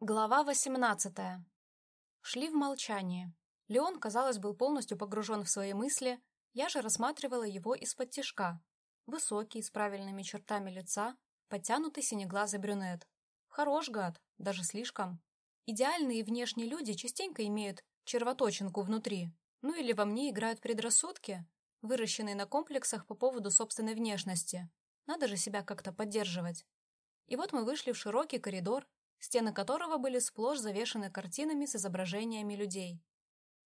Глава восемнадцатая. Шли в молчании. Леон, казалось, был полностью погружен в свои мысли, я же рассматривала его из-под тишка. Высокий, с правильными чертами лица, подтянутый синеглазый брюнет. Хорош гад, даже слишком. Идеальные внешние люди частенько имеют червоточинку внутри, ну или во мне играют предрассудки, выращенные на комплексах по поводу собственной внешности. Надо же себя как-то поддерживать. И вот мы вышли в широкий коридор, стены которого были сплошь завешаны картинами с изображениями людей.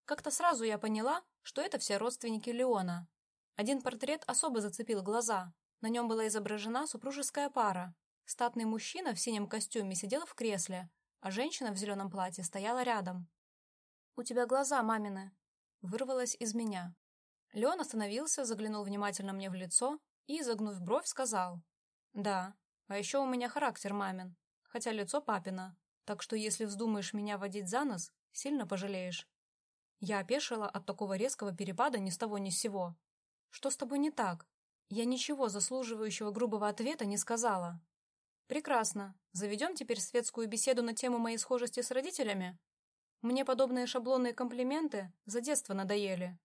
Как-то сразу я поняла, что это все родственники Леона. Один портрет особо зацепил глаза. На нем была изображена супружеская пара. Статный мужчина в синем костюме сидел в кресле, а женщина в зеленом платье стояла рядом. «У тебя глаза мамины», — вырвалось из меня. Леон остановился, заглянул внимательно мне в лицо и, загнув бровь, сказал. «Да, а еще у меня характер мамин хотя лицо папина, так что если вздумаешь меня водить за нос, сильно пожалеешь. Я опешила от такого резкого перепада ни с того ни с сего. Что с тобой не так? Я ничего заслуживающего грубого ответа не сказала. Прекрасно. Заведем теперь светскую беседу на тему моей схожести с родителями? Мне подобные шаблонные комплименты за детство надоели.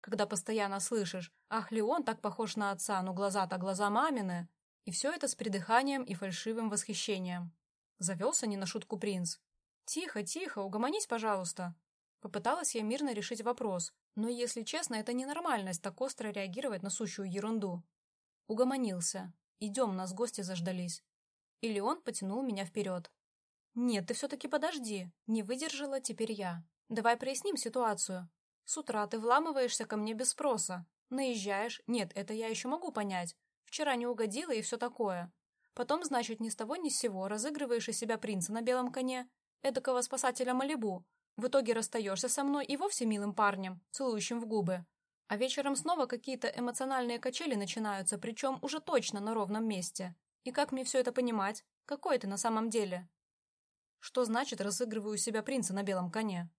Когда постоянно слышишь «Ах, Леон так похож на отца, но глаза-то глаза мамины», и все это с придыханием и фальшивым восхищением. Завелся не на шутку принц. «Тихо, тихо, угомонись, пожалуйста». Попыталась я мирно решить вопрос, но, если честно, это ненормальность так остро реагировать на сущую ерунду. Угомонился. «Идем, нас гости заждались». Или он потянул меня вперед. «Нет, ты все-таки подожди. Не выдержала теперь я. Давай проясним ситуацию. С утра ты вламываешься ко мне без спроса. Наезжаешь. Нет, это я еще могу понять. Вчера не угодила и все такое. Потом, значит, ни с того ни с сего разыгрываешь из себя принца на белом коне, эдакого спасателя Малибу. В итоге расстаешься со мной и вовсе милым парнем, целующим в губы. А вечером снова какие-то эмоциональные качели начинаются, причем уже точно на ровном месте. И как мне все это понимать? Какой ты на самом деле? Что значит разыгрываю себя принца на белом коне?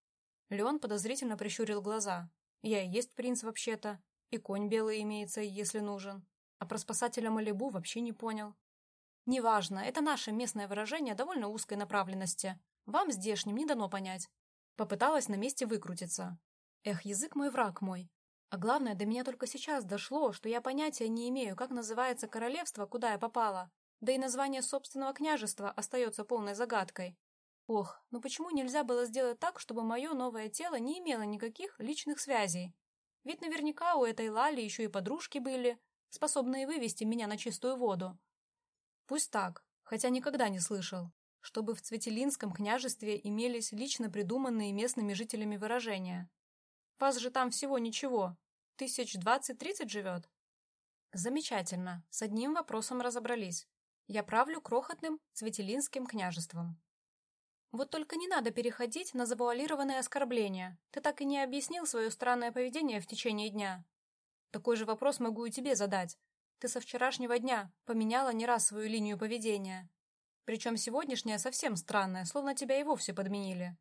Леон подозрительно прищурил глаза. Я и есть принц вообще-то. И конь белый имеется, если нужен. А про спасателя Малибу вообще не понял. «Неважно, это наше местное выражение довольно узкой направленности. Вам, здешним, не дано понять». Попыталась на месте выкрутиться. Эх, язык мой враг мой. А главное, до меня только сейчас дошло, что я понятия не имею, как называется королевство, куда я попала. Да и название собственного княжества остается полной загадкой. Ох, ну почему нельзя было сделать так, чтобы мое новое тело не имело никаких личных связей? Ведь наверняка у этой Лали еще и подружки были, способные вывести меня на чистую воду. Пусть так, хотя никогда не слышал, чтобы в Цветелинском княжестве имелись лично придуманные местными жителями выражения. Вас же там всего ничего, тысяч двадцать-тридцать живет. Замечательно, с одним вопросом разобрались. Я правлю крохотным Цветелинским княжеством. Вот только не надо переходить на завуалированные оскорбления. Ты так и не объяснил свое странное поведение в течение дня. Такой же вопрос могу и тебе задать, ты со вчерашнего дня поменяла не раз свою линию поведения. Причем сегодняшняя совсем странная, словно тебя и вовсе подменили.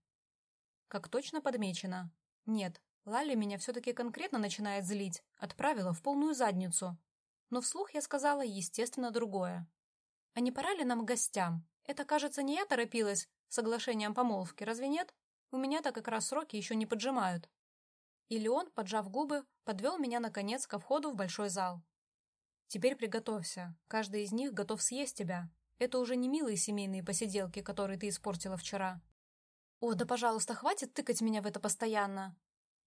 Как точно подмечено. Нет, Лали меня все-таки конкретно начинает злить, отправила в полную задницу. Но вслух я сказала, естественно, другое. А не пора ли нам гостям? Это, кажется, не я торопилась соглашением помолвки, разве нет? У меня-то как раз сроки еще не поджимают. Или он, поджав губы, подвел меня, наконец, ко входу в большой зал. Теперь приготовься. Каждый из них готов съесть тебя. Это уже не милые семейные посиделки, которые ты испортила вчера. О, да пожалуйста, хватит тыкать меня в это постоянно.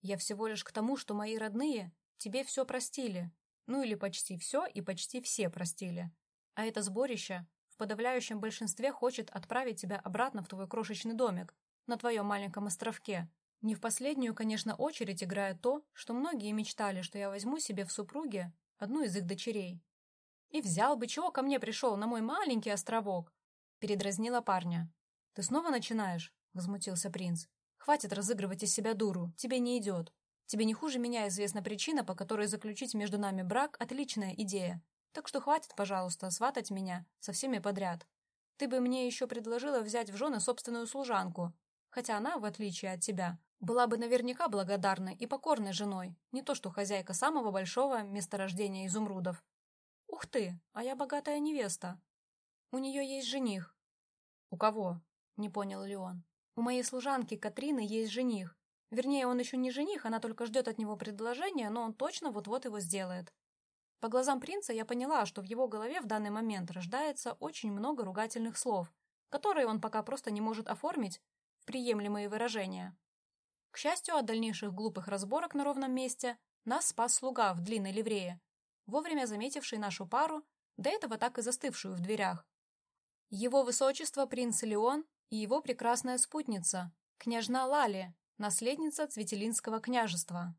Я всего лишь к тому, что мои родные тебе все простили. Ну или почти все и почти все простили. А это сборище в подавляющем большинстве хочет отправить тебя обратно в твой крошечный домик, на твоем маленьком островке. Не в последнюю, конечно, очередь играет то, что многие мечтали, что я возьму себе в супруги одну из их дочерей. «И взял бы, чего ко мне пришел, на мой маленький островок?» Передразнила парня. «Ты снова начинаешь?» — возмутился принц. «Хватит разыгрывать из себя дуру, тебе не идет. Тебе не хуже меня известна причина, по которой заключить между нами брак — отличная идея. Так что хватит, пожалуйста, сватать меня со всеми подряд. Ты бы мне еще предложила взять в жены собственную служанку, хотя она, в отличие от тебя, была бы наверняка благодарной и покорной женой, не то что хозяйка самого большого месторождения изумрудов. Ух ты, а я богатая невеста. У нее есть жених. У кого? не понял Леон. «У моей служанки Катрины есть жених. Вернее, он еще не жених, она только ждет от него предложения, но он точно вот-вот его сделает». По глазам принца я поняла, что в его голове в данный момент рождается очень много ругательных слов, которые он пока просто не может оформить приемлемые выражения. К счастью, от дальнейших глупых разборок на ровном месте нас спас слуга в длинной ливрее, вовремя заметивший нашу пару, до этого так и застывшую в дверях. Его высочество принц Леон и его прекрасная спутница, княжна Лали, наследница Цветелинского княжества.